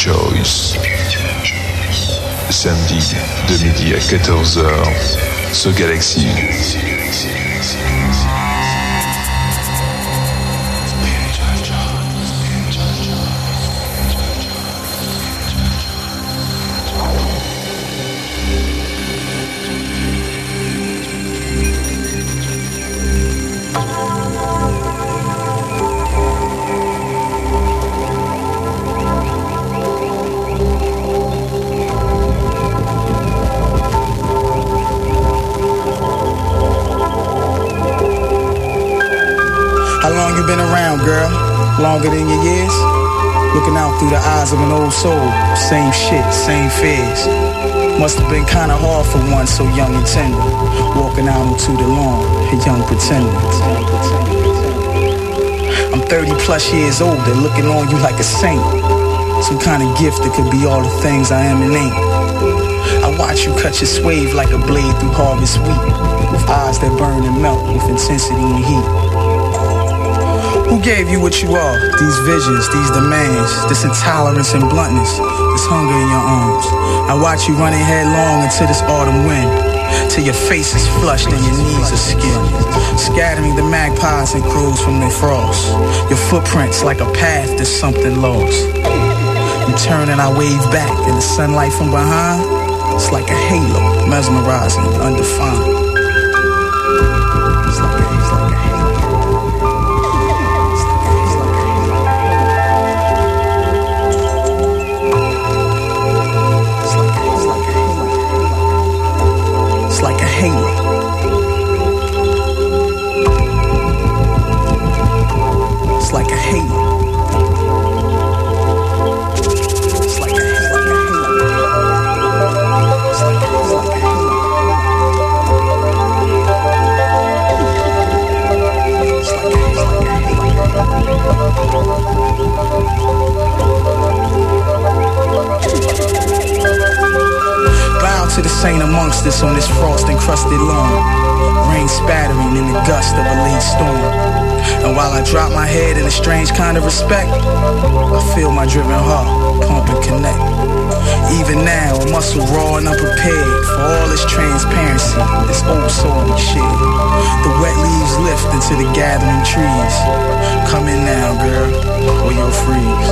Choice. Samedi de midi à 14h sur Galaxy. Longer than your years? Looking out through the eyes of an old soul, same shit, same fears. Must have been kinda hard for one so young and tender, walking out onto the lawn, a young pretender. I'm 30 plus years old, they're looking on you like a saint. Some kind of gift that could be all the things I am and ain't. I watch you cut your swave like a blade through harvest wheat, with eyes that burn and melt with intensity and heat. Who gave you what you are? These visions, these demands, this intolerance and bluntness, this hunger in your arms. I watch you running headlong into this autumn wind, till your face is flushed and your knees are skinned, scattering the magpies and crows from their frost. Your footprints like a path to something lost. You turn and I wave back, and the sunlight from behind, it's like a halo, mesmerizing, undefined. Saint amongst us on this frost-encrusted lawn. Rain spattering in the gust of a late storm. And while I drop my head in a strange kind of respect, I feel my driven heart pump and connect. Even now, a muscle raw and unprepared for all this transparency, this old soul we share. The wet leaves lift into the gathering trees. Come in now, girl, or you'll freeze.